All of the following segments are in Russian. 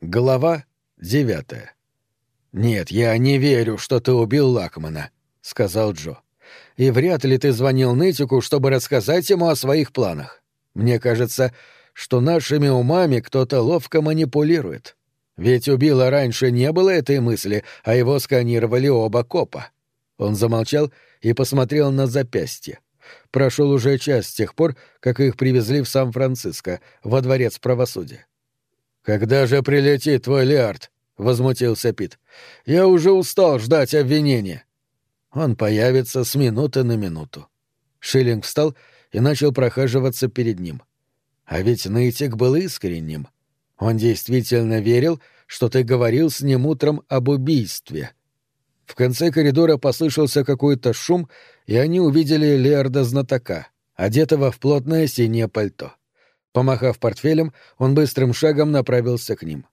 Глава девятая. «Нет, я не верю, что ты убил Лакмана», — сказал Джо. «И вряд ли ты звонил Нытику, чтобы рассказать ему о своих планах. Мне кажется, что нашими умами кто-то ловко манипулирует. Ведь у Билла раньше не было этой мысли, а его сканировали оба копа». Он замолчал и посмотрел на запястье. Прошел уже час с тех пор, как их привезли в Сан-Франциско, во дворец правосудия. «Когда же прилетит твой Лиард?» — возмутился Пит. «Я уже устал ждать обвинения». Он появится с минуты на минуту. Шиллинг встал и начал прохаживаться перед ним. А ведь нытик был искренним. Он действительно верил, что ты говорил с ним утром об убийстве. В конце коридора послышался какой-то шум, и они увидели Леарда знатока, одетого в плотное синее пальто. Помахав портфелем, он быстрым шагом направился к ним.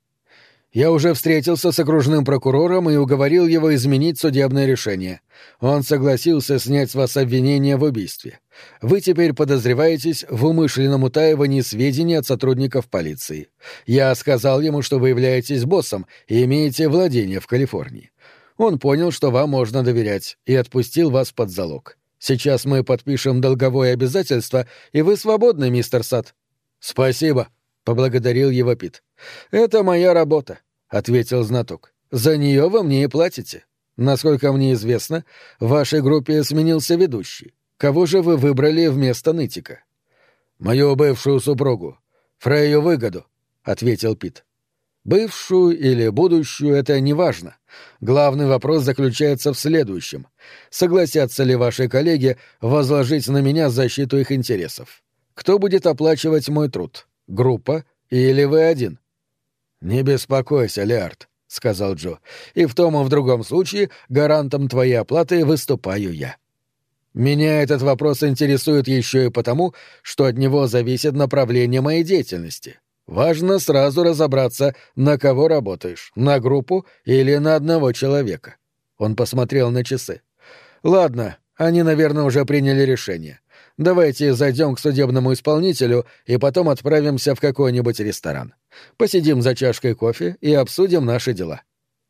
«Я уже встретился с окружным прокурором и уговорил его изменить судебное решение. Он согласился снять с вас обвинение в убийстве. Вы теперь подозреваетесь в умышленном утаивании сведений от сотрудников полиции. Я сказал ему, что вы являетесь боссом и имеете владение в Калифорнии. Он понял, что вам можно доверять, и отпустил вас под залог. Сейчас мы подпишем долговое обязательство, и вы свободны, мистер Сад. «Спасибо», — поблагодарил его Пит. «Это моя работа», — ответил знаток. «За нее вы мне и платите. Насколько мне известно, в вашей группе сменился ведущий. Кого же вы выбрали вместо нытика?» «Мою бывшую супругу, Фрейю Выгоду», — ответил Пит. Бывшую или будущую — это не важно. Главный вопрос заключается в следующем. Согласятся ли ваши коллеги возложить на меня защиту их интересов? Кто будет оплачивать мой труд? Группа или вы один? Не беспокойся, Леард, сказал Джо. И в том и в другом случае гарантом твоей оплаты выступаю я. Меня этот вопрос интересует еще и потому, что от него зависит направление моей деятельности. Важно сразу разобраться, на кого работаешь, на группу или на одного человека. Он посмотрел на часы. Ладно, они, наверное, уже приняли решение. Давайте зайдем к судебному исполнителю и потом отправимся в какой-нибудь ресторан. Посидим за чашкой кофе и обсудим наши дела».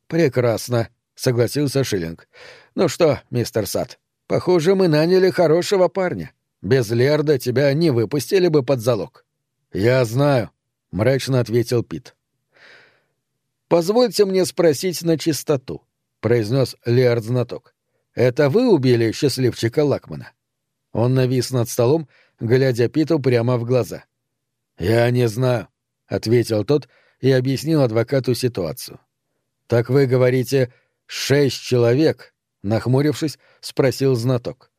«Прекрасно», — согласился Шиллинг. «Ну что, мистер Сад, похоже, мы наняли хорошего парня. Без Лерда тебя не выпустили бы под залог». «Я знаю», — мрачно ответил Пит. «Позвольте мне спросить на чистоту», — произнес Леард знаток. «Это вы убили счастливчика Лакмана?» Он навис над столом, глядя Питу прямо в глаза. «Я не знаю», — ответил тот и объяснил адвокату ситуацию. «Так вы говорите, шесть человек?» — нахмурившись, спросил знаток.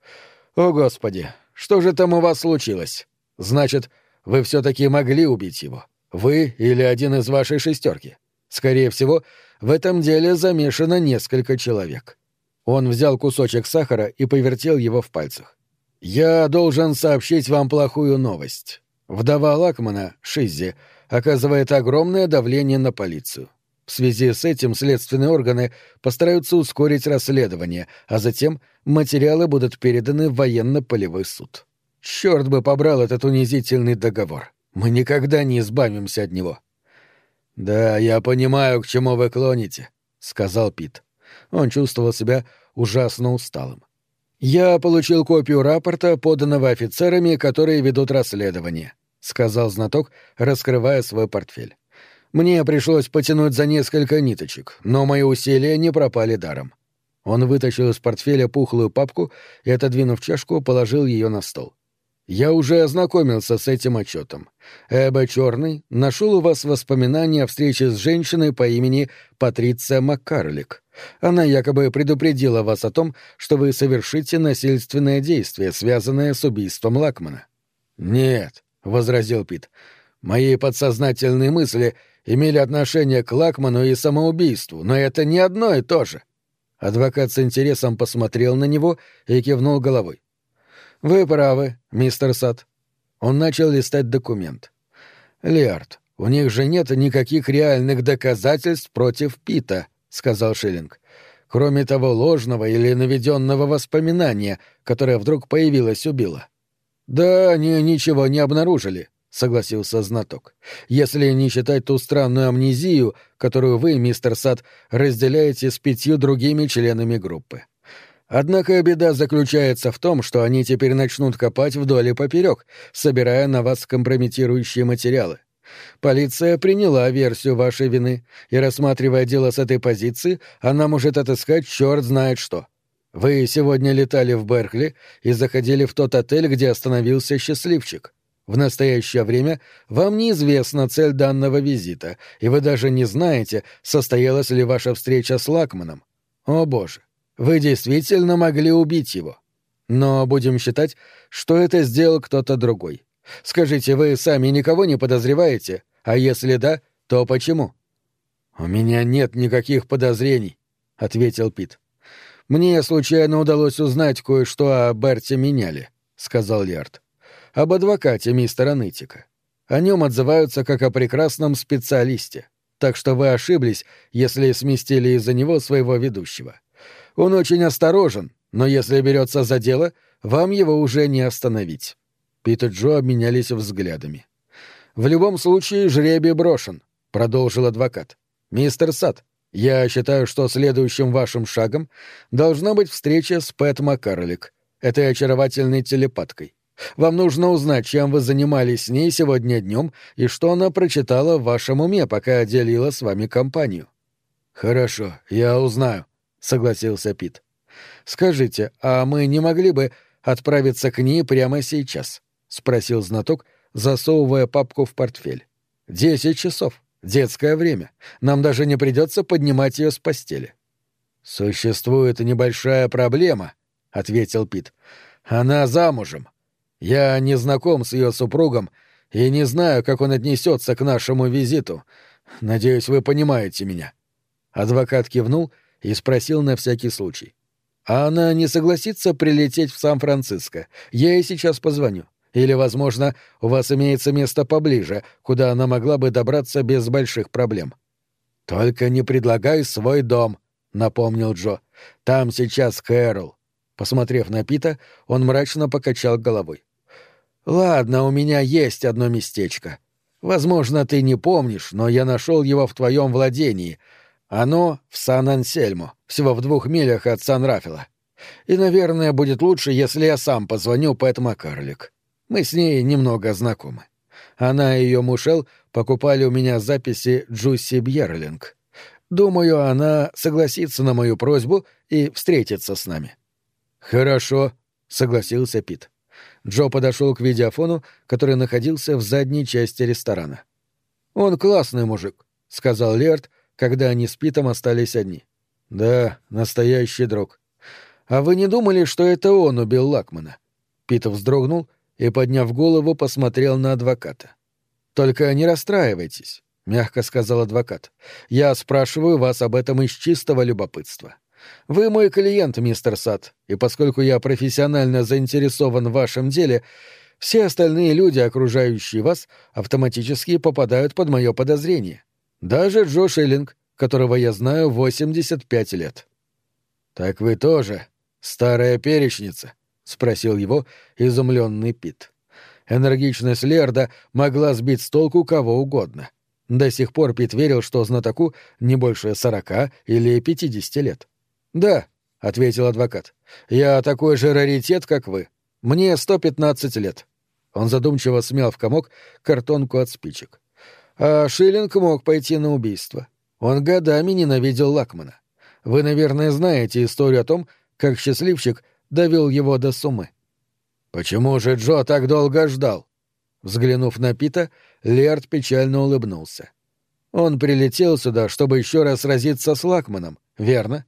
«О, Господи, что же там у вас случилось? Значит, вы все-таки могли убить его? Вы или один из вашей шестерки? Скорее всего, в этом деле замешано несколько человек». Он взял кусочек сахара и повертел его в пальцах. «Я должен сообщить вам плохую новость. Вдова Лакмана, Шиззи, оказывает огромное давление на полицию. В связи с этим следственные органы постараются ускорить расследование, а затем материалы будут переданы в военно-полевой суд. Черт бы побрал этот унизительный договор. Мы никогда не избавимся от него». «Да, я понимаю, к чему вы клоните», — сказал Пит. Он чувствовал себя ужасно усталым. «Я получил копию рапорта, поданного офицерами, которые ведут расследование», — сказал знаток, раскрывая свой портфель. «Мне пришлось потянуть за несколько ниточек, но мои усилия не пропали даром». Он вытащил из портфеля пухлую папку и, отодвинув чашку, положил ее на стол. Я уже ознакомился с этим отчетом. Эба Черный нашел у вас воспоминания о встрече с женщиной по имени Патриция Маккарлик. Она якобы предупредила вас о том, что вы совершите насильственное действие, связанное с убийством Лакмана. Нет, возразил Пит. Мои подсознательные мысли имели отношение к Лакману и самоубийству, но это не одно и то же. Адвокат с интересом посмотрел на него и кивнул головой. «Вы правы, мистер Сад». Он начал листать документ. «Лиард, у них же нет никаких реальных доказательств против Пита», — сказал Шиллинг. «Кроме того ложного или наведенного воспоминания, которое вдруг появилось у Билла». «Да, они ничего не обнаружили», — согласился знаток. «Если не считать ту странную амнезию, которую вы, мистер Сад, разделяете с пятью другими членами группы. Однако беда заключается в том, что они теперь начнут копать вдоль и поперек, собирая на вас компрометирующие материалы. Полиция приняла версию вашей вины, и, рассматривая дело с этой позиции, она может отыскать черт знает что. Вы сегодня летали в Беркли и заходили в тот отель, где остановился счастливчик. В настоящее время вам неизвестна цель данного визита, и вы даже не знаете, состоялась ли ваша встреча с Лакманом. О боже, вы действительно могли убить его. Но будем считать, что это сделал кто-то другой. Скажите, вы сами никого не подозреваете? А если да, то почему? У меня нет никаких подозрений, ответил Пит. Мне случайно удалось узнать кое-что о Берте Меняле, сказал Лиард об адвокате мистера Нытика. О нем отзываются как о прекрасном специалисте, так что вы ошиблись, если сместили из-за него своего ведущего. Он очень осторожен, но если берется за дело, вам его уже не остановить». Пит и Джо обменялись взглядами. «В любом случае жребий брошен», — продолжил адвокат. «Мистер Сад, я считаю, что следующим вашим шагом должна быть встреча с Пэт Маккарлик, этой очаровательной телепаткой. Вам нужно узнать, чем вы занимались с ней сегодня днем и что она прочитала в вашем уме, пока делила с вами компанию. Хорошо, я узнаю, согласился Пит. Скажите, а мы не могли бы отправиться к ней прямо сейчас? спросил знаток, засовывая папку в портфель. Десять часов. Детское время. Нам даже не придется поднимать ее с постели. Существует небольшая проблема, ответил Пит. Она замужем. Я не знаком с ее супругом и не знаю, как он отнесется к нашему визиту. Надеюсь, вы понимаете меня». Адвокат кивнул и спросил на всякий случай. «А она не согласится прилететь в Сан-Франциско? Я ей сейчас позвоню. Или, возможно, у вас имеется место поближе, куда она могла бы добраться без больших проблем». «Только не предлагай свой дом», — напомнил Джо. «Там сейчас Кэрол». Посмотрев на Пита, он мрачно покачал головой. «Ладно, у меня есть одно местечко. Возможно, ты не помнишь, но я нашел его в твоем владении. Оно в Сан-Ансельмо, всего в двух милях от Сан-Рафила. И, наверное, будет лучше, если я сам позвоню Пэт Маккарлик. Мы с ней немного знакомы. Она и ее мушел покупали у меня записи Джусси Бьерлинг. Думаю, она согласится на мою просьбу и встретится с нами». «Хорошо», — согласился Пит. Джо подошел к видеофону, который находился в задней части ресторана. «Он классный мужик», — сказал Лерт, когда они с Питом остались одни. «Да, настоящий друг. А вы не думали, что это он убил Лакмана?» Пит вздрогнул и, подняв голову, посмотрел на адвоката. «Только не расстраивайтесь», — мягко сказал адвокат. «Я спрашиваю вас об этом из чистого любопытства. Вы мой клиент, мистер Сад, и поскольку я профессионально заинтересован в вашем деле, все остальные люди, окружающие вас, автоматически попадают под мое подозрение. Даже Джо Шиллинг, которого я знаю 85 лет. «Так вы тоже старая перечница?» — спросил его изумленный Пит. Энергичность Лерда могла сбить с толку кого угодно. До сих пор Пит верил, что знатоку не больше сорока или пятидесяти лет. «Да», — ответил адвокат. «Я такой же раритет, как вы. Мне сто пятнадцать лет». Он задумчиво смял в комок картонку от спичек. А Шиллинг мог пойти на убийство. Он годами ненавидел Лакмана. Вы, наверное, знаете историю о том, как счастливчик довел его до сумы. «Почему же Джо так долго ждал?» Взглянув на Пита, Лерд печально улыбнулся. «Он прилетел сюда, чтобы еще раз сразиться с Лакманом, верно?»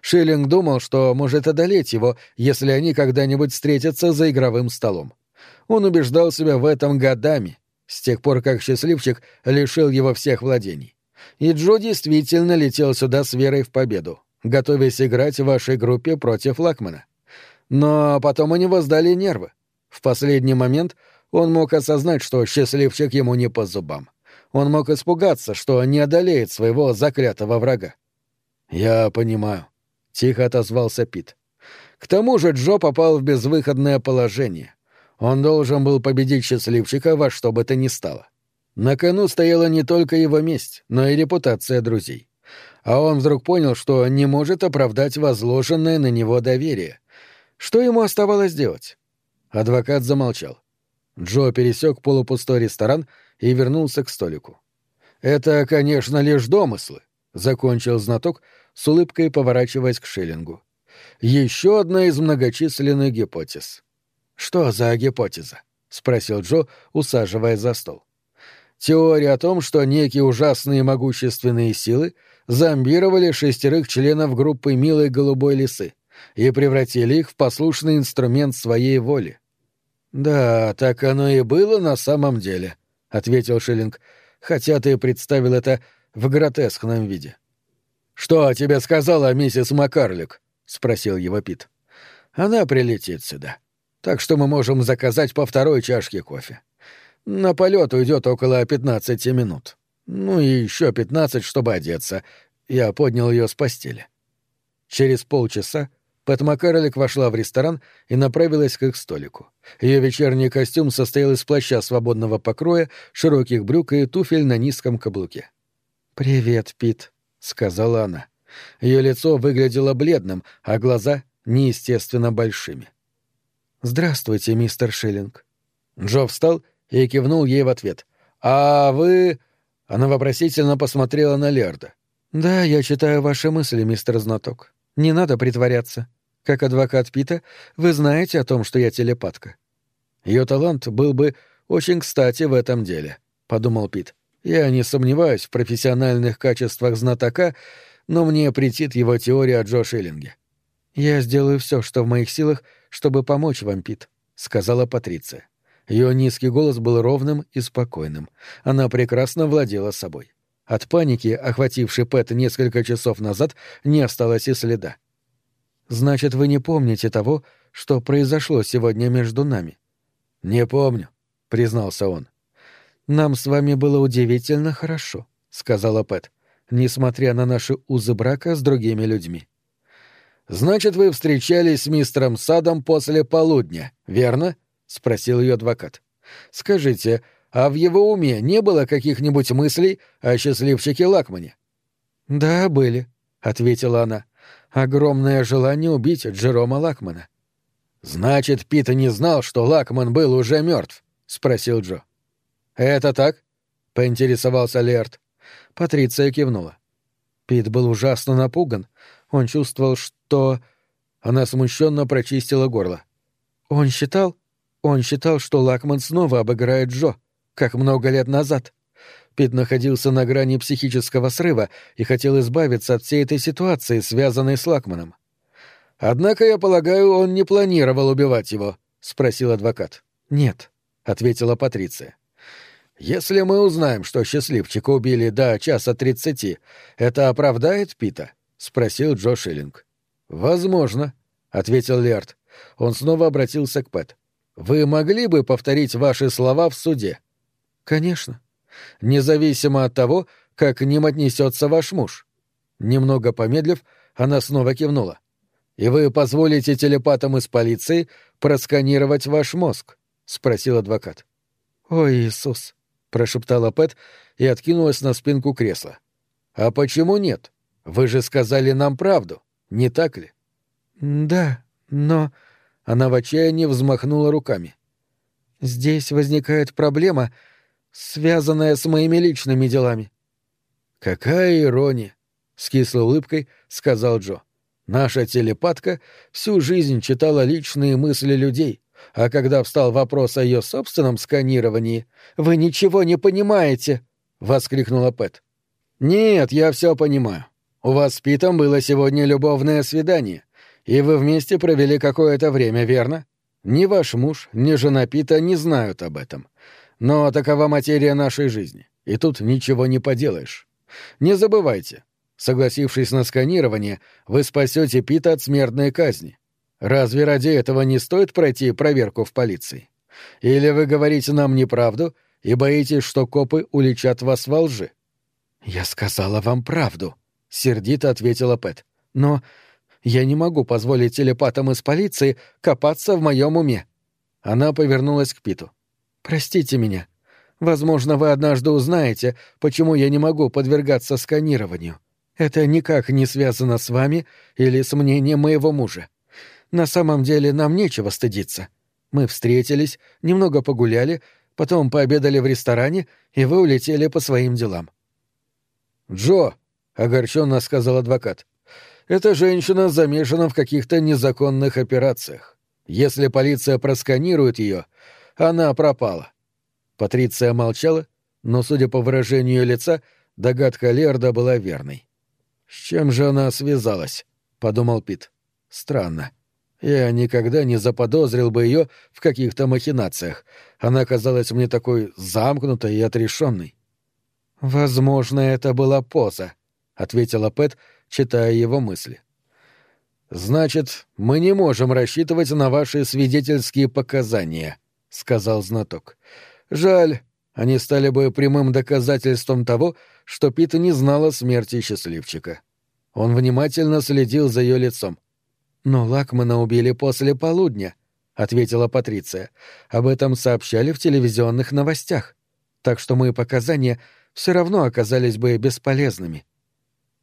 Шиллинг думал, что может одолеть его, если они когда-нибудь встретятся за игровым столом. Он убеждал себя в этом годами, с тех пор, как счастливчик лишил его всех владений. И Джо действительно летел сюда с верой в победу, готовясь играть в вашей группе против Лакмана. Но потом у него сдали нервы. В последний момент он мог осознать, что счастливчик ему не по зубам. Он мог испугаться, что не одолеет своего заклятого врага. «Я понимаю», — тихо отозвался Пит. «К тому же Джо попал в безвыходное положение. Он должен был победить счастливчика во что бы то ни стало. На кону стояла не только его месть, но и репутация друзей. А он вдруг понял, что не может оправдать возложенное на него доверие. Что ему оставалось делать? Адвокат замолчал. Джо пересек полупустой ресторан и вернулся к столику. «Это, конечно, лишь домыслы», — закончил знаток, с улыбкой поворачиваясь к Шиллингу. «Еще одна из многочисленных гипотез». «Что за гипотеза?» — спросил Джо, усаживаясь за стол. «Теория о том, что некие ужасные могущественные силы зомбировали шестерых членов группы «Милой голубой лисы» и превратили их в послушный инструмент своей воли. «Да, так оно и было на самом деле», — ответил Шиллинг, хотя ты представил это в гротескном виде. «Что тебе сказала миссис Макарлик?» — спросил его Пит. «Она прилетит сюда. Так что мы можем заказать по второй чашке кофе. На полет уйдет около пятнадцати минут. Ну и еще пятнадцать, чтобы одеться. Я поднял ее с постели». Через полчаса Пэт Маккарлик вошла в ресторан и направилась к их столику. Ее вечерний костюм состоял из плаща свободного покроя, широких брюк и туфель на низком каблуке. «Привет, Пит», — сказала она. Ее лицо выглядело бледным, а глаза — неестественно большими. «Здравствуйте, мистер Шиллинг». Джо встал и кивнул ей в ответ. «А вы...» Она вопросительно посмотрела на Лерда. «Да, я читаю ваши мысли, мистер Знаток. Не надо притворяться. Как адвокат Пита, вы знаете о том, что я телепатка. Ее талант был бы очень кстати в этом деле, подумал Пит. Я не сомневаюсь в профессиональных качествах знатока, но мне претит его теория о Джо Шиллинге. Я сделаю все, что в моих силах, чтобы помочь вам, Пит, сказала Патриция. Ее низкий голос был ровным и спокойным. Она прекрасно владела собой. От паники, охватившей Пэт несколько часов назад, не осталось и следа. Значит, вы не помните того, что произошло сегодня между нами? Не помню, признался он. Нам с вами было удивительно хорошо, сказала Пэт, несмотря на наши узы брака с другими людьми. Значит, вы встречались с мистером Садом после полудня, верно? спросил ее адвокат. Скажите, а в его уме не было каких-нибудь мыслей о счастливчике Лакмане? Да, были, ответила она огромное желание убить Джерома Лакмана. «Значит, Пит не знал, что Лакман был уже мертв?» — спросил Джо. «Это так?» — поинтересовался Лерт. Патриция кивнула. Пит был ужасно напуган. Он чувствовал, что... Она смущенно прочистила горло. Он считал... Он считал, что Лакман снова обыграет Джо, как много лет назад. Пит находился на грани психического срыва и хотел избавиться от всей этой ситуации, связанной с Лакманом. «Однако, я полагаю, он не планировал убивать его?» — спросил адвокат. «Нет», — ответила Патриция. «Если мы узнаем, что счастливчика убили до часа тридцати, это оправдает Пита?» — спросил Джо Шиллинг. «Возможно», — ответил Лерт. Он снова обратился к Пэт. «Вы могли бы повторить ваши слова в суде?» «Конечно», независимо от того, как к ним отнесется ваш муж. Немного помедлив, она снова кивнула. И вы позволите телепатам из полиции просканировать ваш мозг? спросил адвокат. О Иисус, прошептала Пэт и откинулась на спинку кресла. А почему нет? Вы же сказали нам правду, не так ли? Да, но она в отчаянии взмахнула руками. Здесь возникает проблема, связанная с моими личными делами. Какая ирония, с кислой улыбкой сказал Джо. Наша телепатка всю жизнь читала личные мысли людей, а когда встал вопрос о ее собственном сканировании, вы ничего не понимаете, воскликнула Пэт. Нет, я все понимаю. У вас с Питом было сегодня любовное свидание, и вы вместе провели какое-то время, верно? Ни ваш муж, ни жена Пита не знают об этом. Но такова материя нашей жизни, и тут ничего не поделаешь. Не забывайте, согласившись на сканирование, вы спасете Пита от смертной казни. Разве ради этого не стоит пройти проверку в полиции? Или вы говорите нам неправду и боитесь, что копы уличат вас во лжи? Я сказала вам правду, сердито ответила Пэт. Но я не могу позволить телепатам из полиции копаться в моем уме. Она повернулась к Питу. «Простите меня. Возможно, вы однажды узнаете, почему я не могу подвергаться сканированию. Это никак не связано с вами или с мнением моего мужа. На самом деле нам нечего стыдиться. Мы встретились, немного погуляли, потом пообедали в ресторане, и вы улетели по своим делам. «Джо», — огорченно сказал адвокат, — «эта женщина замешана в каких-то незаконных операциях. Если полиция просканирует ее, она пропала». Патриция молчала, но, судя по выражению лица, догадка Лерда была верной. «С чем же она связалась?» — подумал Пит. «Странно. Я никогда не заподозрил бы ее в каких-то махинациях. Она казалась мне такой замкнутой и отрешенной. «Возможно, это была поза», — ответила Пэт, читая его мысли. «Значит, мы не можем рассчитывать на ваши свидетельские показания», — сказал знаток. «Жаль, они стали бы прямым доказательством того, что Пита не знала смерти счастливчика». Он внимательно следил за ее лицом. «Но Лакмана убили после полудня», — ответила Патриция. «Об этом сообщали в телевизионных новостях. Так что мои показания все равно оказались бы бесполезными».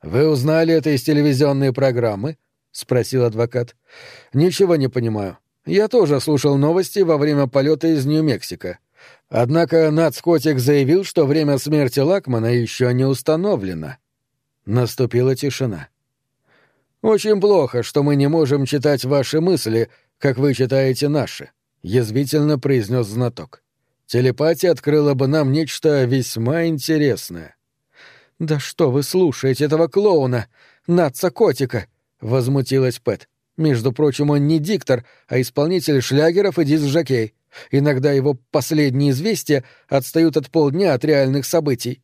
«Вы узнали это из телевизионной программы?» — спросил адвокат. «Ничего не понимаю. Я тоже слушал новости во время полета из Нью-Мексико. Однако Нацкотик заявил, что время смерти Лакмана еще не установлено». Наступила тишина. «Очень плохо, что мы не можем читать ваши мысли, как вы читаете наши», — язвительно произнес знаток. «Телепатия открыла бы нам нечто весьма интересное». «Да что вы слушаете этого клоуна, Натца-котика?» — возмутилась Пэт. «Между прочим, он не диктор, а исполнитель шлягеров и диск-жокей. Иногда его последние известия отстают от полдня от реальных событий».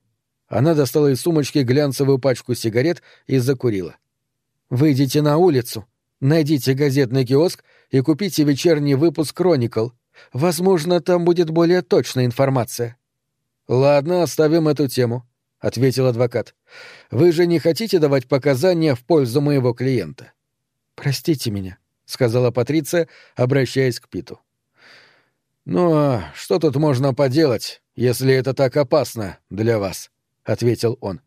Она достала из сумочки глянцевую пачку сигарет и закурила. — Выйдите на улицу, найдите газетный киоск и купите вечерний выпуск «Кроникл». Возможно, там будет более точная информация». «Ладно, оставим эту тему», — ответил адвокат. «Вы же не хотите давать показания в пользу моего клиента?» «Простите меня», — сказала Патриция, обращаясь к Питу. «Ну, а что тут можно поделать, если это так опасно для вас?» — ответил он.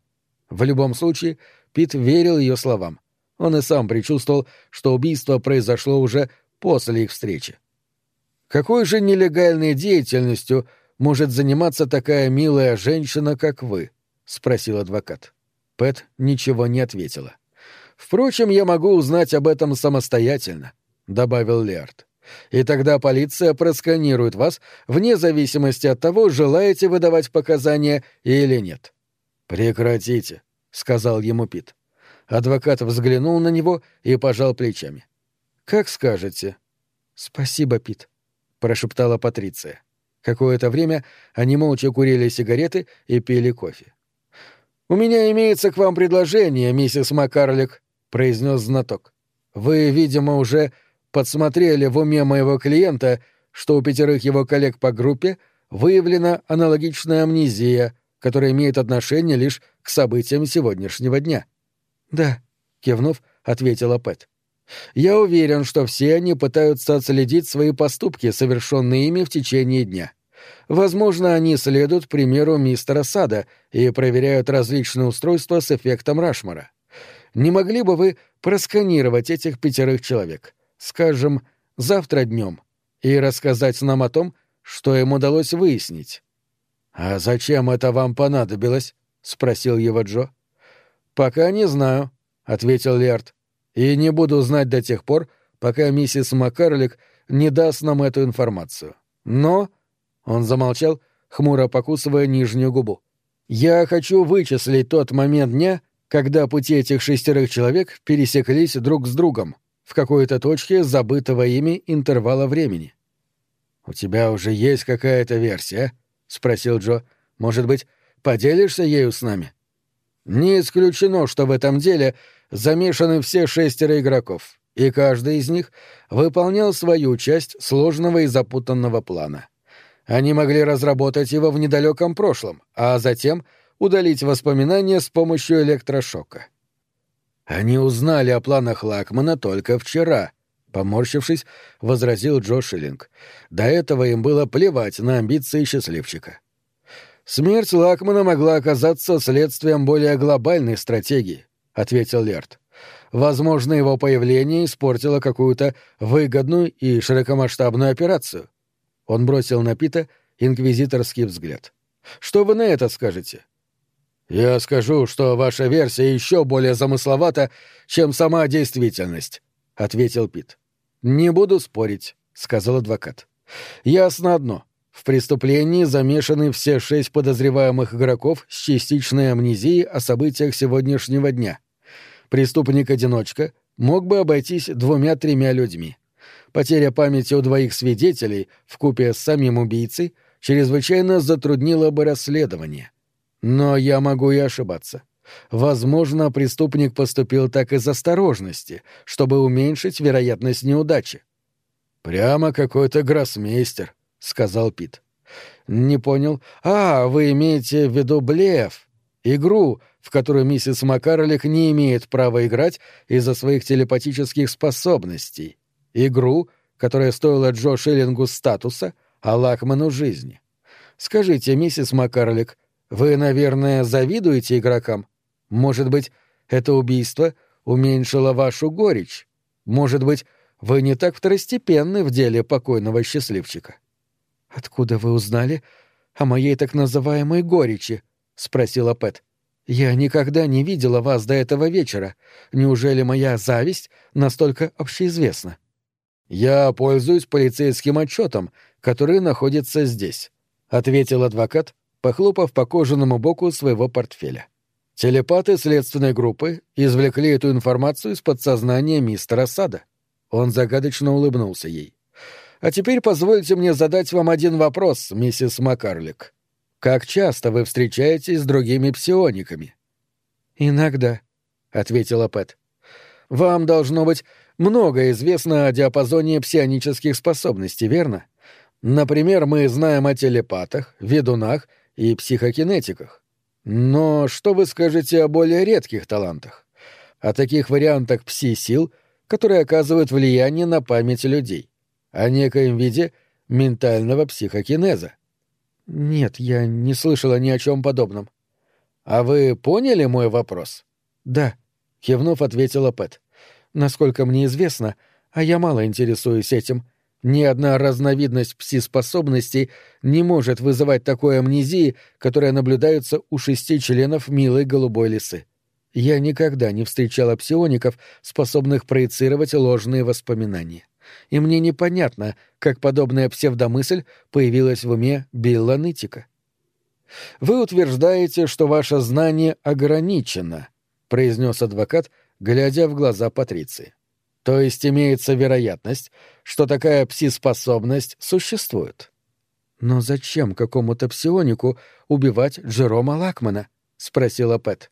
В любом случае, Пит верил ее словам. Он и сам предчувствовал, что убийство произошло уже после их встречи. «Какой же нелегальной деятельностью может заниматься такая милая женщина, как вы?» — спросил адвокат. Пэт ничего не ответила. «Впрочем, я могу узнать об этом самостоятельно», — добавил Леард. «И тогда полиция просканирует вас вне зависимости от того, желаете вы давать показания или нет». «Прекратите», — сказал ему Пит. Адвокат взглянул на него и пожал плечами. «Как скажете». «Спасибо, Пит», — прошептала Патриция. Какое-то время они молча курили сигареты и пили кофе. «У меня имеется к вам предложение, миссис Маккарлик», — произнес знаток. «Вы, видимо, уже подсмотрели в уме моего клиента, что у пятерых его коллег по группе выявлена аналогичная амнезия, которая имеет отношение лишь к событиям сегодняшнего дня. «Да», — кивнув, ответила Пэт. «Я уверен, что все они пытаются отследить свои поступки, совершенные ими в течение дня. Возможно, они следуют примеру мистера Сада и проверяют различные устройства с эффектом Рашмара. Не могли бы вы просканировать этих пятерых человек, скажем, завтра днем, и рассказать нам о том, что им удалось выяснить?» «А зачем это вам понадобилось?» — спросил его Джо. «Пока не знаю», — ответил Лерт. «И не буду знать до тех пор, пока миссис Маккарлик не даст нам эту информацию. Но...» — он замолчал, хмуро покусывая нижнюю губу. «Я хочу вычислить тот момент дня, когда пути этих шестерых человек пересеклись друг с другом в какой-то точке забытого ими интервала времени». «У тебя уже есть какая-то версия?» — спросил Джо. «Может быть, поделишься ею с нами?» Не исключено, что в этом деле замешаны все шестеро игроков, и каждый из них выполнял свою часть сложного и запутанного плана. Они могли разработать его в недалеком прошлом, а затем удалить воспоминания с помощью электрошока. Они узнали о планах Лакмана только вчера, Поморщившись, возразил Джо Шиллинг. До этого им было плевать на амбиции счастливчика. «Смерть Лакмана могла оказаться следствием более глобальной стратегии», — ответил Лерт. «Возможно, его появление испортило какую-то выгодную и широкомасштабную операцию». Он бросил на Пита инквизиторский взгляд. «Что вы на это скажете?» «Я скажу, что ваша версия еще более замысловата, чем сама действительность», — ответил Пит. «Не буду спорить», — сказал адвокат. «Ясно одно. В преступлении замешаны все шесть подозреваемых игроков с частичной амнезией о событиях сегодняшнего дня. Преступник-одиночка мог бы обойтись двумя-тремя людьми. Потеря памяти у двоих свидетелей, вкупе с самим убийцей, чрезвычайно затруднила бы расследование. Но я могу и ошибаться. Возможно, преступник поступил так из осторожности, чтобы уменьшить вероятность неудачи. «Прямо какой-то гроссмейстер», — сказал Пит. «Не понял. А, вы имеете в виду блеф, игру, в которую миссис Маккарлик не имеет права играть из-за своих телепатических способностей. Игру, которая стоила Джо Шиллингу статуса, а Лакману жизни. Скажите, миссис Маккарлик, вы, наверное, завидуете игрокам? Может быть, это убийство уменьшило вашу горечь? Может быть, вы не так второстепенны в деле покойного счастливчика? — Откуда вы узнали о моей так называемой горечи? — спросила Пэт. — Я никогда не видела вас до этого вечера. Неужели моя зависть настолько общеизвестна? — Я пользуюсь полицейским отчетом, который находится здесь, — ответил адвокат, похлопав по кожаному боку своего портфеля. Телепаты следственной группы извлекли эту информацию из подсознания мистера Сада. Он загадочно улыбнулся ей. «А теперь позвольте мне задать вам один вопрос, миссис Маккарлик. Как часто вы встречаетесь с другими псиониками?» «Иногда», — ответила Пэт. «Вам, должно быть, много известно о диапазоне псионических способностей, верно? Например, мы знаем о телепатах, ведунах и психокинетиках. Но что вы скажете о более редких талантах? О таких вариантах пси-сил, которые оказывают влияние на память людей? О некоем виде ментального психокинеза? Нет, я не слышала ни о чем подобном. А вы поняли мой вопрос? Да, кивнув, ответила Пэт. Насколько мне известно, а я мало интересуюсь этим, ни одна разновидность пси-способностей не может вызывать такой амнезии, которая наблюдается у шести членов милой голубой лисы. Я никогда не встречала псиоников, способных проецировать ложные воспоминания. И мне непонятно, как подобная псевдомысль появилась в уме Билла Нытика. «Вы утверждаете, что ваше знание ограничено», — произнес адвокат, глядя в глаза Патриции. То есть имеется вероятность, что такая пси-способность существует. Но зачем какому-то псионику убивать Джерома Лакмана? спросила Пэт.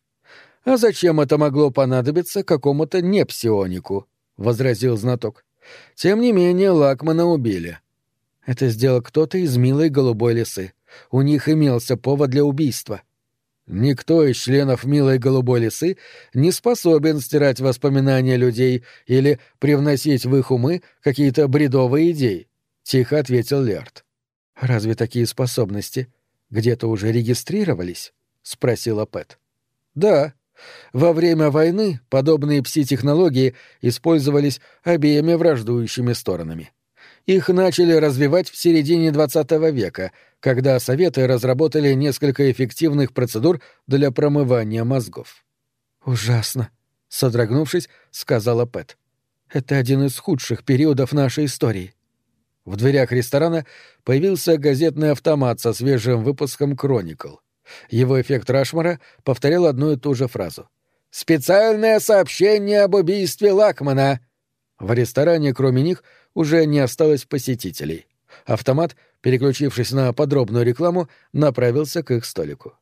А зачем это могло понадобиться какому-то непсионику? возразил знаток. Тем не менее, Лакмана убили. Это сделал кто-то из милой голубой лисы. У них имелся повод для убийства. Никто из членов милой голубой лисы не способен стирать воспоминания людей или привносить в их умы какие-то бредовые идеи, — тихо ответил Лерт. — Разве такие способности где-то уже регистрировались? — спросила Пэт. — Да. Во время войны подобные пси-технологии использовались обеими враждующими сторонами. Их начали развивать в середине XX века — когда Советы разработали несколько эффективных процедур для промывания мозгов. «Ужасно», — содрогнувшись, сказала Пэт. «Это один из худших периодов нашей истории». В дверях ресторана появился газетный автомат со свежим выпуском «Кроникл». Его эффект Рашмара повторял одну и ту же фразу. «Специальное сообщение об убийстве Лакмана!» В ресторане, кроме них, уже не осталось посетителей. Автомат — переключившись на подробную рекламу, направился к их столику.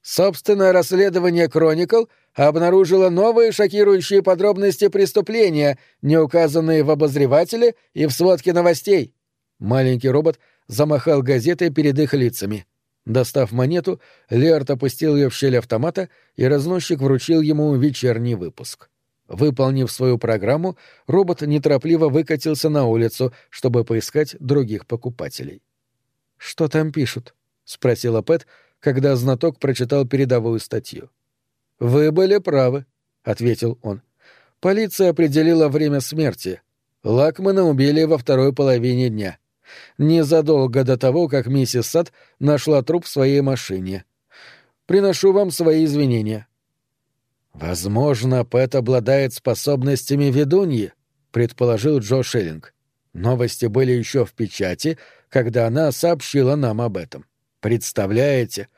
Собственное расследование «Кроникл» обнаружило новые шокирующие подробности преступления, не указанные в обозревателе и в сводке новостей. Маленький робот замахал газетой перед их лицами. Достав монету, Леард опустил ее в щель автомата, и разносчик вручил ему вечерний выпуск. Выполнив свою программу, робот неторопливо выкатился на улицу, чтобы поискать других покупателей. «Что там пишут?» — спросила Пэт, когда знаток прочитал передовую статью. «Вы были правы», — ответил он. «Полиция определила время смерти. Лакмана убили во второй половине дня. Незадолго до того, как миссис Сад нашла труп в своей машине. Приношу вам свои извинения». «Возможно, Пэт обладает способностями ведуньи», — предположил Джо Шиллинг. Новости были еще в печати, когда она сообщила нам об этом. Представляете,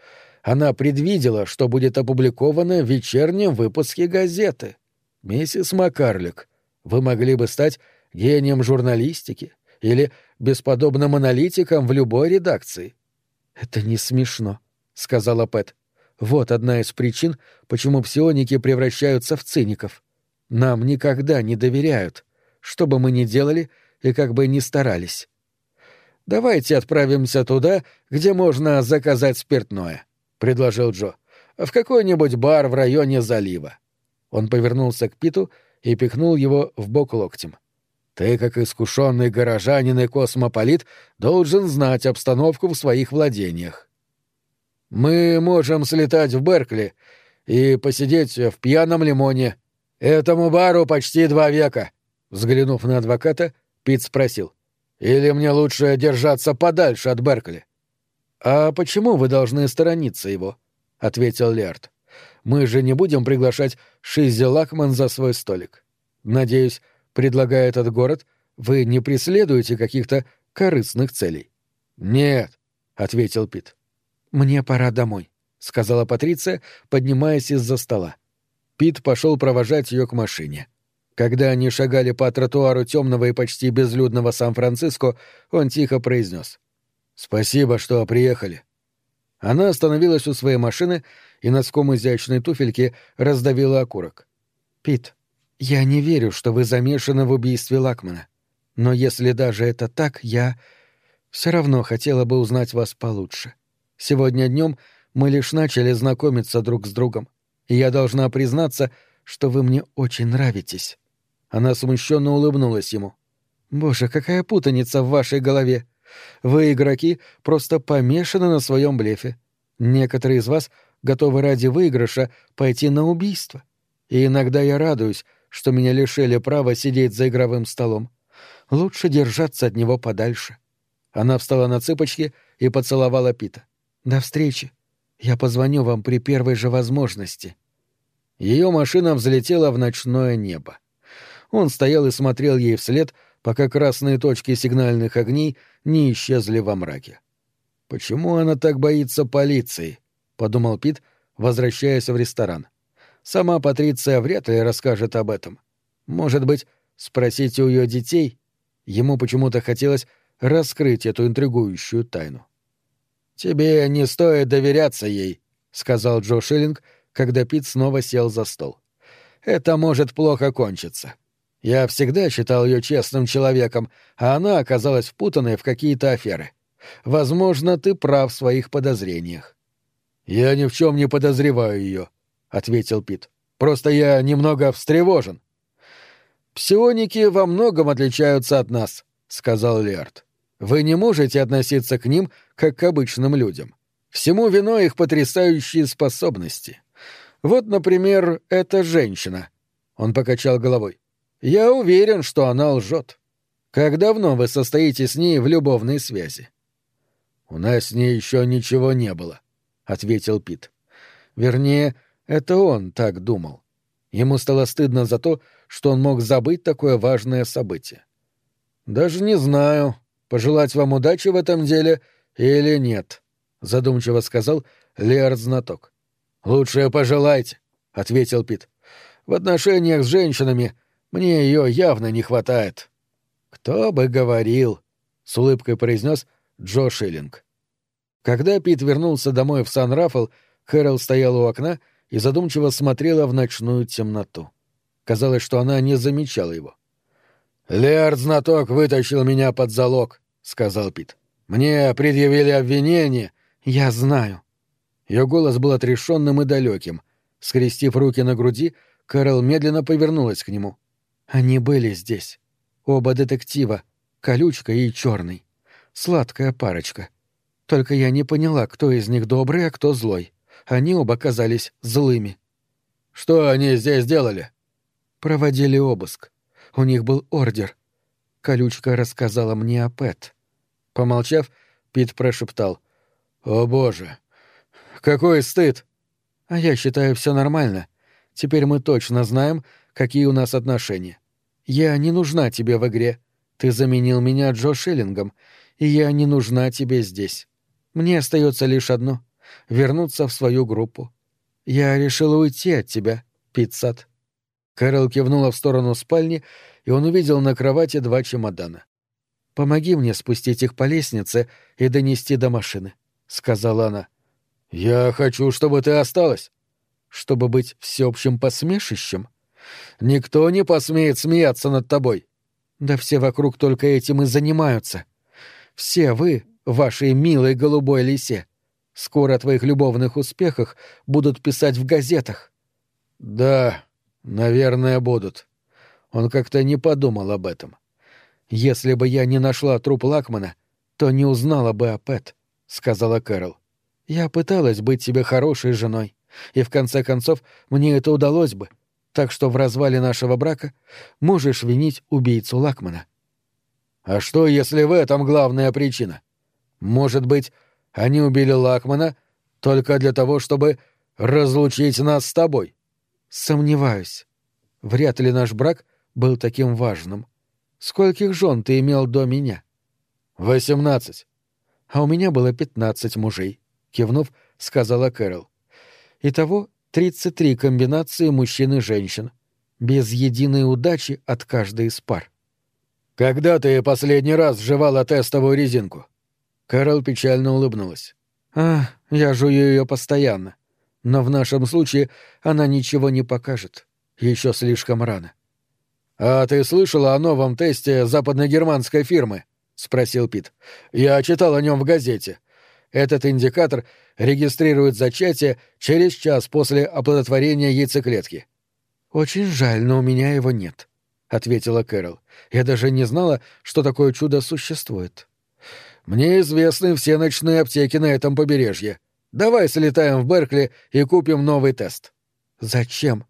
она предвидела, что будет опубликовано в вечернем выпуске газеты. Миссис Макарлик, вы могли бы стать гением журналистики или бесподобным аналитиком в любой редакции. — Это не смешно, — сказала Пэт. Вот одна из причин, почему псионики превращаются в циников. Нам никогда не доверяют, что бы мы ни делали и как бы ни старались. «Давайте отправимся туда, где можно заказать спиртное», — предложил Джо. «В какой-нибудь бар в районе залива». Он повернулся к Питу и пихнул его в бок локтем. «Ты, как искушенный горожанин и космополит, должен знать обстановку в своих владениях. Мы можем слетать в Беркли и посидеть в пьяном лимоне. Этому бару почти два века. Взглянув на адвоката, Пит спросил. Или мне лучше держаться подальше от Беркли? А почему вы должны сторониться его? ответил Лерт. Мы же не будем приглашать Шиззи Лакман за свой столик. Надеюсь, предлагая этот город, вы не преследуете каких-то корыстных целей. Нет, ответил Пит. «Мне пора домой», — сказала Патриция, поднимаясь из-за стола. Пит пошел провожать ее к машине. Когда они шагали по тротуару темного и почти безлюдного Сан-Франциско, он тихо произнес. «Спасибо, что приехали». Она остановилась у своей машины и носком изящной туфельки раздавила окурок. «Пит, я не верю, что вы замешаны в убийстве Лакмана. Но если даже это так, я все равно хотела бы узнать вас получше. Сегодня днем мы лишь начали знакомиться друг с другом, и я должна признаться, что вы мне очень нравитесь». Она смущенно улыбнулась ему. «Боже, какая путаница в вашей голове! Вы, игроки, просто помешаны на своем блефе. Некоторые из вас готовы ради выигрыша пойти на убийство. И иногда я радуюсь, что меня лишили права сидеть за игровым столом. Лучше держаться от него подальше». Она встала на цыпочки и поцеловала Пита. До встречи. Я позвоню вам при первой же возможности. Ее машина взлетела в ночное небо. Он стоял и смотрел ей вслед, пока красные точки сигнальных огней не исчезли во мраке. «Почему она так боится полиции?» — подумал Пит, возвращаясь в ресторан. «Сама Патриция вряд ли расскажет об этом. Может быть, спросите у ее детей?» Ему почему-то хотелось раскрыть эту интригующую тайну. «Тебе не стоит доверяться ей», — сказал Джо Шиллинг, когда Пит снова сел за стол. «Это может плохо кончиться. Я всегда считал ее честным человеком, а она оказалась впутанной в какие-то аферы. Возможно, ты прав в своих подозрениях». «Я ни в чем не подозреваю ее», — ответил Пит. «Просто я немного встревожен». «Псионики во многом отличаются от нас», — сказал Лерт. Вы не можете относиться к ним как к обычным людям. Всему вино их потрясающие способности. Вот, например, эта женщина. Он покачал головой. Я уверен, что она лжет. Как давно вы состоите с ней в любовной связи? У нас с ней еще ничего не было, ответил Пит. Вернее, это он так думал. Ему стало стыдно за то, что он мог забыть такое важное событие. Даже не знаю, пожелать вам удачи в этом деле или нет?» — задумчиво сказал Леард знаток. «Лучше пожелайте», — ответил Пит. «В отношениях с женщинами мне ее явно не хватает». «Кто бы говорил», — с улыбкой произнес Джо Шиллинг. Когда Пит вернулся домой в Сан-Рафал, Кэрол стояла у окна и задумчиво смотрела в ночную темноту. Казалось, что она не замечала его. «Леард знаток вытащил меня под залог», — сказал Пит. «Мне предъявили обвинение». «Я знаю». Ее голос был отрешенным и далеким. Скрестив руки на груди, Кэрол медленно повернулась к нему. Они были здесь. Оба детектива, колючка и черный. Сладкая парочка. Только я не поняла, кто из них добрый, а кто злой. Они оба казались злыми. Что они здесь делали? Проводили обыск. У них был ордер. Колючка рассказала мне о Пэт. Помолчав, Пит прошептал. «О, боже! Какой стыд!» «А я считаю, все нормально. Теперь мы точно знаем, какие у нас отношения. Я не нужна тебе в игре. Ты заменил меня Джо Шиллингом, и я не нужна тебе здесь. Мне остается лишь одно — вернуться в свою группу. Я решила уйти от тебя, Питсат». Кэрол кивнула в сторону спальни, и он увидел на кровати два чемодана. «Помоги мне спустить их по лестнице и донести до машины», — сказала она. «Я хочу, чтобы ты осталась». «Чтобы быть всеобщим посмешищем?» «Никто не посмеет смеяться над тобой». «Да все вокруг только этим и занимаются. Все вы, вашей милой голубой лисе, скоро о твоих любовных успехах будут писать в газетах». «Да, наверное, будут». Он как-то не подумал об этом. «Если бы я не нашла труп Лакмана, то не узнала бы о Пэт», — сказала Кэрол. Я пыталась быть тебе хорошей женой, и в конце концов мне это удалось бы, так что в развале нашего брака можешь винить убийцу Лакмана. А что, если в этом главная причина? Может быть, они убили Лакмана только для того, чтобы разлучить нас с тобой? Сомневаюсь. Вряд ли наш брак был таким важным. Скольких жен ты имел до меня? Восемнадцать. А у меня было пятнадцать мужей кивнув, сказала Кэрол. Итого 33 комбинации мужчин и женщин, без единой удачи от каждой из пар. Когда ты последний раз жевала тестовую резинку? Кэрол печально улыбнулась. А, я жую ее постоянно. Но в нашем случае она ничего не покажет. Еще слишком рано. А ты слышала о новом тесте западногерманской фирмы? спросил Пит. Я читал о нем в газете. Этот индикатор регистрирует зачатие через час после оплодотворения яйцеклетки. «Очень жаль, но у меня его нет», — ответила Кэрол. «Я даже не знала, что такое чудо существует». «Мне известны все ночные аптеки на этом побережье. Давай слетаем в Беркли и купим новый тест». «Зачем?»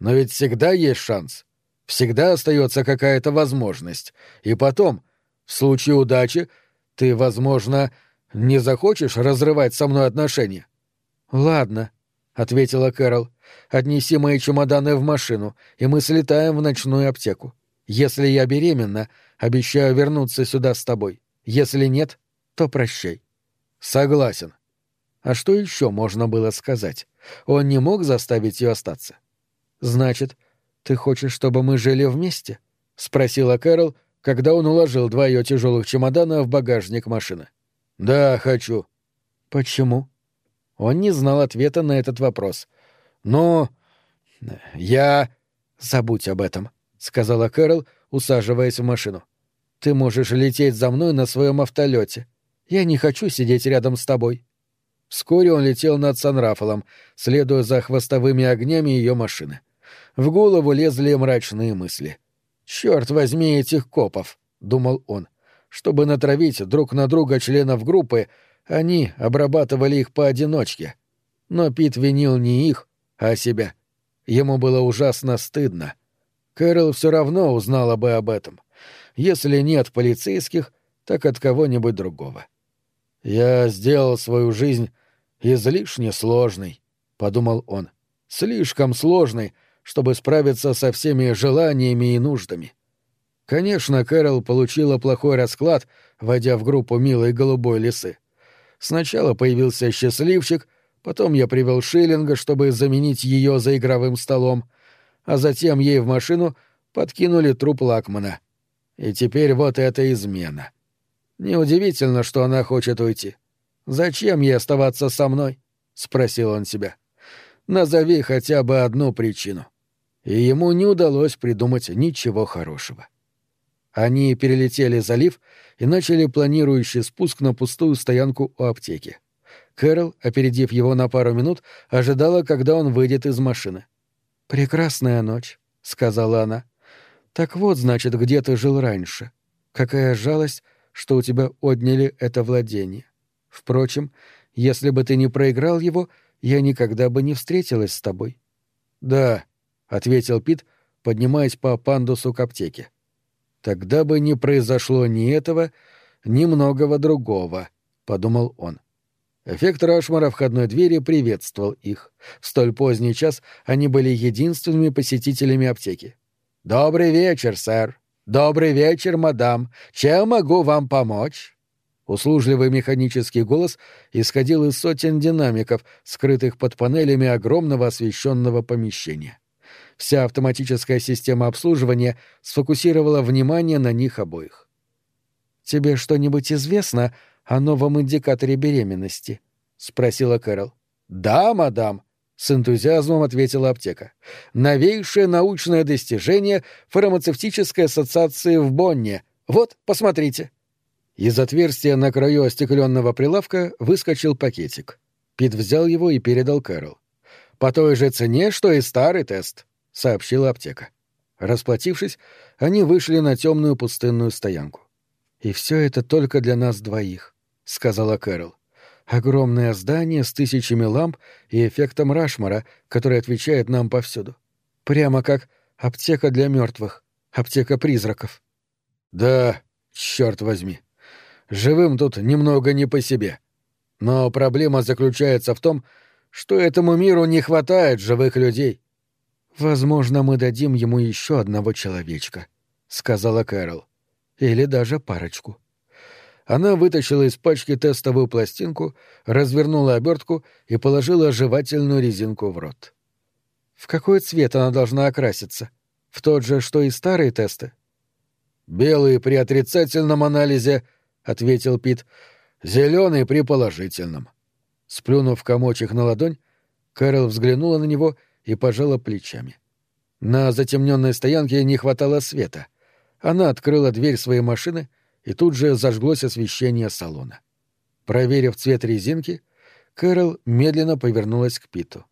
«Но ведь всегда есть шанс. Всегда остается какая-то возможность. И потом, в случае удачи, ты, возможно, не захочешь разрывать со мной отношения? Ладно, ответила Кэрол. Отнеси мои чемоданы в машину, и мы слетаем в ночную аптеку. Если я беременна, обещаю вернуться сюда с тобой. Если нет, то прощай. Согласен. А что еще можно было сказать? Он не мог заставить ее остаться. Значит, ты хочешь, чтобы мы жили вместе? спросила Кэрол, когда он уложил два ее тяжелых чемодана в багажник машины. «Да, хочу». «Почему?» Он не знал ответа на этот вопрос. «Ну, я...» «Забудь об этом», — сказала Кэрол, усаживаясь в машину. «Ты можешь лететь за мной на своем автолете. Я не хочу сидеть рядом с тобой». Вскоре он летел над Сан-Рафалом, следуя за хвостовыми огнями ее машины. В голову лезли мрачные мысли. «Черт возьми этих копов!» — думал он. Чтобы натравить друг на друга членов группы, они обрабатывали их поодиночке. Но Пит винил не их, а себя. Ему было ужасно стыдно. Кэрол все равно узнала бы об этом. Если нет полицейских, так от кого-нибудь другого. «Я сделал свою жизнь излишне сложной», — подумал он. «Слишком сложной, чтобы справиться со всеми желаниями и нуждами. Конечно, Кэрол получила плохой расклад, войдя в группу милой голубой лисы. Сначала появился счастливчик, потом я привел Шиллинга, чтобы заменить ее за игровым столом, а затем ей в машину подкинули труп Лакмана. И теперь вот эта измена. Неудивительно, что она хочет уйти. «Зачем ей оставаться со мной?» — спросил он себя. «Назови хотя бы одну причину». И ему не удалось придумать ничего хорошего. Они перелетели залив и начали планирующий спуск на пустую стоянку у аптеки. Кэрол, опередив его на пару минут, ожидала, когда он выйдет из машины. «Прекрасная ночь», — сказала она. «Так вот, значит, где ты жил раньше. Какая жалость, что у тебя отняли это владение. Впрочем, если бы ты не проиграл его, я никогда бы не встретилась с тобой». «Да», — ответил Пит, поднимаясь по пандусу к аптеке. «Тогда бы не произошло ни этого, ни многого другого», — подумал он. Эффект Рашмара входной двери приветствовал их. В столь поздний час они были единственными посетителями аптеки. «Добрый вечер, сэр! Добрый вечер, мадам! Чем могу вам помочь?» Услужливый механический голос исходил из сотен динамиков, скрытых под панелями огромного освещенного помещения. Вся автоматическая система обслуживания сфокусировала внимание на них обоих. «Тебе что-нибудь известно о новом индикаторе беременности?» — спросила Кэрол. «Да, мадам», — с энтузиазмом ответила аптека. «Новейшее научное достижение фармацевтической ассоциации в Бонне. Вот, посмотрите». Из отверстия на краю остекленного прилавка выскочил пакетик. Пит взял его и передал Кэрол. «По той же цене, что и старый тест», — сообщила аптека. Расплатившись, они вышли на темную пустынную стоянку. «И все это только для нас двоих», — сказала Кэрол. Огромное здание с тысячами ламп и эффектом Рашмара, который отвечает нам повсюду. Прямо как аптека для мертвых, аптека призраков. Да, черт возьми. Живым тут немного не по себе. Но проблема заключается в том, что этому миру не хватает живых людей. Возможно, мы дадим ему еще одного человечка, сказала Кэрол. Или даже парочку. Она вытащила из пачки тестовую пластинку, развернула обертку и положила жевательную резинку в рот. «В какой цвет она должна окраситься? В тот же, что и старые тесты?» «Белый при отрицательном анализе», — ответил Пит, — «зеленый при положительном». Сплюнув комочек на ладонь, Кэрол взглянула на него и пожала плечами. На затемненной стоянке не хватало света. Она открыла дверь своей машины и тут же зажглось освещение салона. Проверив цвет резинки, Кэрол медленно повернулась к Питу.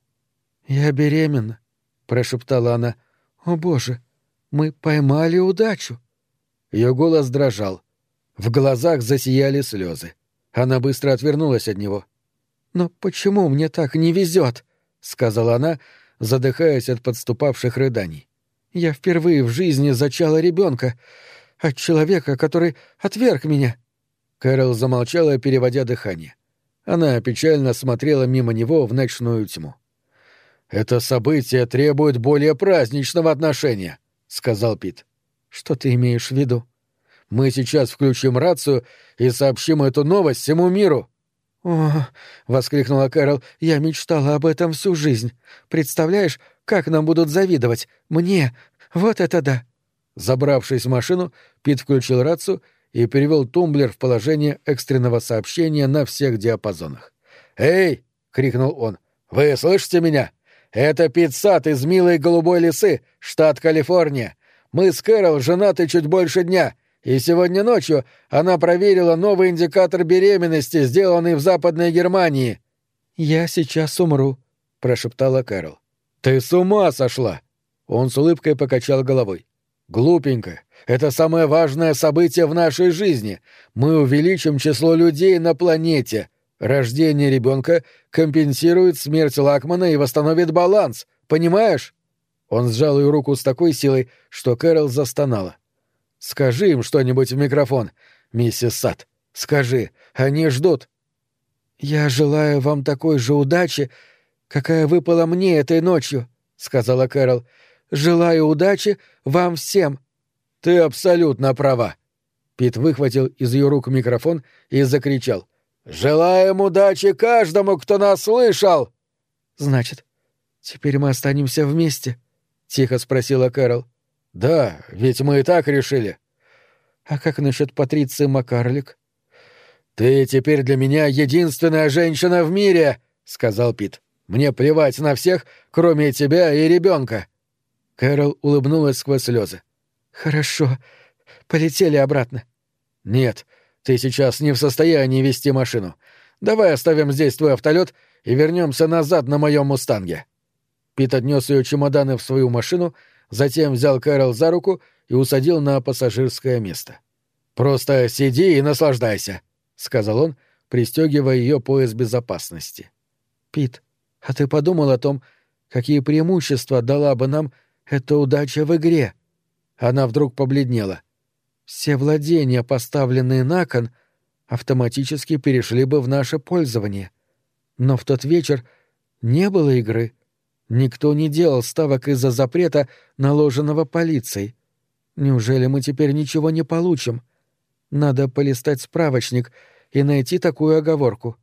«Я беременна», — прошептала она. «О, Боже, мы поймали удачу!» Ее голос дрожал. В глазах засияли слезы. Она быстро отвернулась от него. «Но почему мне так не везет?» — сказала она, задыхаясь от подступавших рыданий. «Я впервые в жизни зачала ребенка от человека, который отверг меня». Кэрол замолчала, переводя дыхание. Она печально смотрела мимо него в ночную тьму. «Это событие требует более праздничного отношения», — сказал Пит. «Что ты имеешь в виду?» «Мы сейчас включим рацию и сообщим эту новость всему миру». «О!» — воскликнула Кэрол. «Я мечтала об этом всю жизнь. Представляешь, как нам будут завидовать? Мне! Вот это да!» Забравшись в машину, Пит включил рацию и перевел тумблер в положение экстренного сообщения на всех диапазонах. «Эй!» — крикнул он. «Вы слышите меня? Это Пит Сад из милой голубой лисы, штат Калифорния. Мы с Кэрол женаты чуть больше дня, и сегодня ночью она проверила новый индикатор беременности, сделанный в Западной Германии». «Я сейчас умру», — прошептала Кэрол. «Ты с ума сошла!» Он с улыбкой покачал головой. Глупенько. Это самое важное событие в нашей жизни. Мы увеличим число людей на планете. Рождение ребенка компенсирует смерть Лакмана и восстановит баланс. Понимаешь? Он сжал ее руку с такой силой, что Кэрол застонала. Скажи им что-нибудь в микрофон, миссис Сад. Скажи, они ждут. Я желаю вам такой же удачи, какая выпала мне этой ночью, сказала Кэрол. Желаю удачи вам всем. Ты абсолютно права. Пит выхватил из ее рук микрофон и закричал. «Желаем удачи каждому, кто нас слышал!» «Значит, теперь мы останемся вместе?» — тихо спросила Кэрол. «Да, ведь мы и так решили». «А как насчет Патриции Макарлик?» «Ты теперь для меня единственная женщина в мире!» — сказал Пит. «Мне плевать на всех, кроме тебя и ребенка. Кэрол улыбнулась сквозь слезы. «Хорошо. Полетели обратно». «Нет, ты сейчас не в состоянии вести машину. Давай оставим здесь твой автолет и вернемся назад на моем мустанге». Пит отнес ее чемоданы в свою машину, затем взял Кэрол за руку и усадил на пассажирское место. «Просто сиди и наслаждайся», — сказал он, пристегивая ее пояс безопасности. «Пит, а ты подумал о том, какие преимущества дала бы нам эта удача в игре?» Она вдруг побледнела. «Все владения, поставленные на кон, автоматически перешли бы в наше пользование. Но в тот вечер не было игры. Никто не делал ставок из-за запрета, наложенного полицией. Неужели мы теперь ничего не получим? Надо полистать справочник и найти такую оговорку.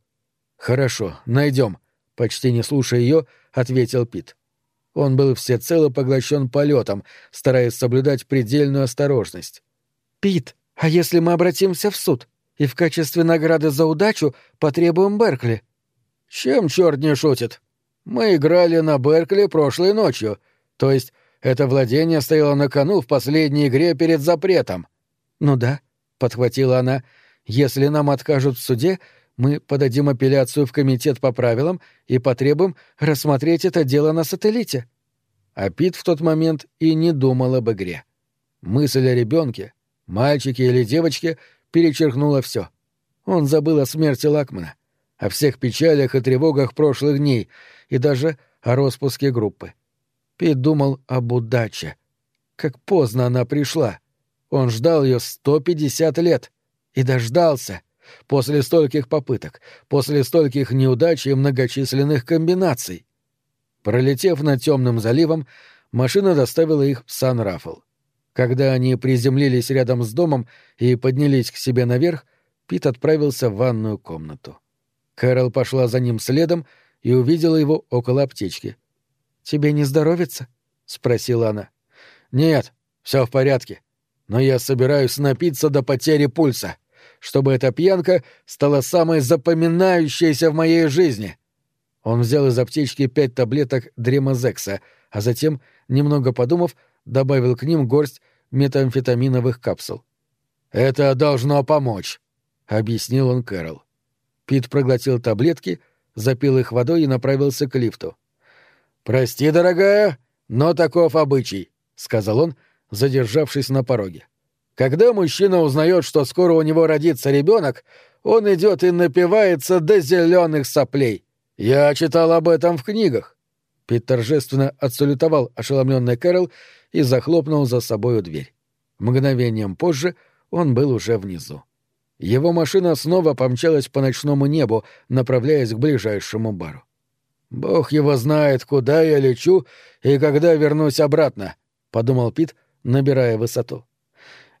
Хорошо, найдем, почти не слушая ее, ответил Пит. Он был всецело поглощен полетом, стараясь соблюдать предельную осторожность. Пит, а если мы обратимся в суд и в качестве награды за удачу потребуем Беркли? Чем черт не шутит? Мы играли на Беркли прошлой ночью, то есть это владение стояло на кону в последней игре перед запретом. Ну да, подхватила она. Если нам откажут в суде, мы подадим апелляцию в комитет по правилам и потребуем рассмотреть это дело на сателлите. А Пит в тот момент и не думал об игре. Мысль о ребенке, мальчике или девочке, перечеркнула все. Он забыл о смерти Лакмана, о всех печалях и тревогах прошлых дней и даже о распуске группы. Пит думал об удаче. Как поздно она пришла. Он ждал ее 150 лет. И дождался — После стольких попыток, после стольких неудач и многочисленных комбинаций. Пролетев над темным заливом, машина доставила их в Сан-Рафл. Когда они приземлились рядом с домом и поднялись к себе наверх, Пит отправился в ванную комнату. Кэрол пошла за ним следом и увидела его около аптечки. «Тебе не здоровится?» — спросила она. «Нет, все в порядке. Но я собираюсь напиться до потери пульса чтобы эта пьянка стала самой запоминающейся в моей жизни. Он взял из аптечки пять таблеток дремозекса, а затем, немного подумав, добавил к ним горсть метамфетаминовых капсул. «Это должно помочь», — объяснил он Кэрол. Пит проглотил таблетки, запил их водой и направился к лифту. «Прости, дорогая, но таков обычай», — сказал он, задержавшись на пороге. Когда мужчина узнает, что скоро у него родится ребенок, он идет и напивается до зеленых соплей. Я читал об этом в книгах. Пит торжественно отсалютовал ошеломленный Кэрол и захлопнул за собою дверь. Мгновением позже он был уже внизу. Его машина снова помчалась по ночному небу, направляясь к ближайшему бару. «Бог его знает, куда я лечу и когда вернусь обратно», — подумал Пит, набирая высоту.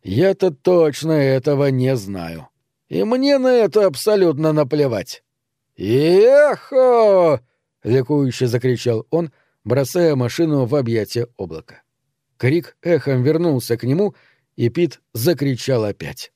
Я-то точно этого не знаю. И мне на это абсолютно наплевать. «Ехо!» — ликующе закричал он, бросая машину в объятия облака. Крик эхом вернулся к нему, и Пит закричал опять.